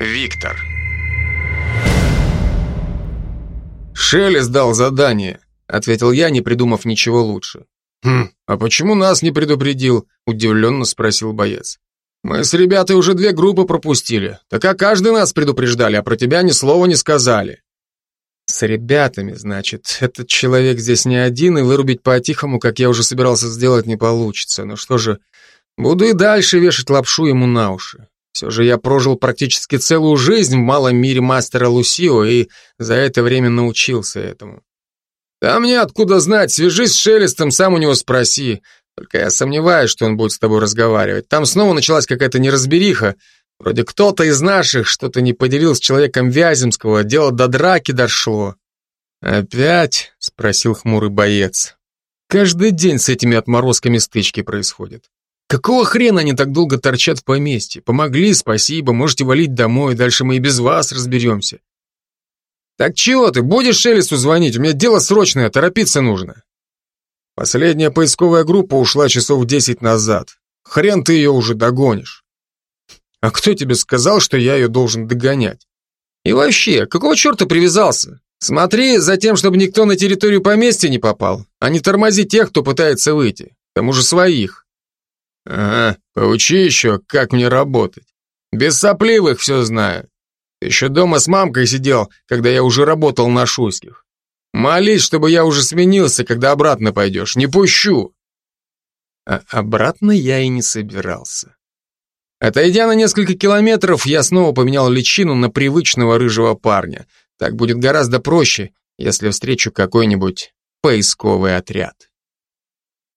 Виктор. «Шелест дал задание», — ответил я, не придумав ничего лучше. «Хм, а почему нас не предупредил?» — удивленно спросил боец. «Мы с ребятой уже две группы пропустили. Так а каждый нас предупреждали, а про тебя ни слова не сказали». «С ребятами, значит. Этот человек здесь не один, и вырубить по-тихому, как я уже собирался сделать, не получится. Ну что же, буду и дальше вешать лапшу ему на уши. Все же я прожил практически целую жизнь в малом мире мастера Лусио и за это время научился этому. Да мне откуда знать, свяжись с Шелестом, сам у него спроси. Только я сомневаюсь, что он будет с тобой разговаривать. Там снова началась какая-то неразбериха. Вроде кто-то из наших что-то не поделил с человеком Вяземского, дело до драки дошло. «Опять?» — спросил хмурый боец. «Каждый день с этими отморозками стычки происходят. Какого хрена они так долго торчат в поместье? Помогли, спасибо, можете валить домой, дальше мы и без вас разберемся. Так чего ты, будешь Шелесту звонить? У меня дело срочное, торопиться нужно. Последняя поисковая группа ушла часов десять назад. Хрен ты ее уже догонишь. А кто тебе сказал, что я ее должен догонять? И вообще, какого черта привязался? Смотри за тем, чтобы никто на территорию поместья не попал, а не тормози тех, кто пытается выйти. К тому же своих. Ага, поучи еще, как мне работать. Без сопливых все знаю. еще дома с мамкой сидел, когда я уже работал на шуйских. Молись, чтобы я уже сменился, когда обратно пойдешь. Не пущу. А обратно я и не собирался. Отойдя на несколько километров, я снова поменял личину на привычного рыжего парня. Так будет гораздо проще, если встречу какой-нибудь поисковый отряд.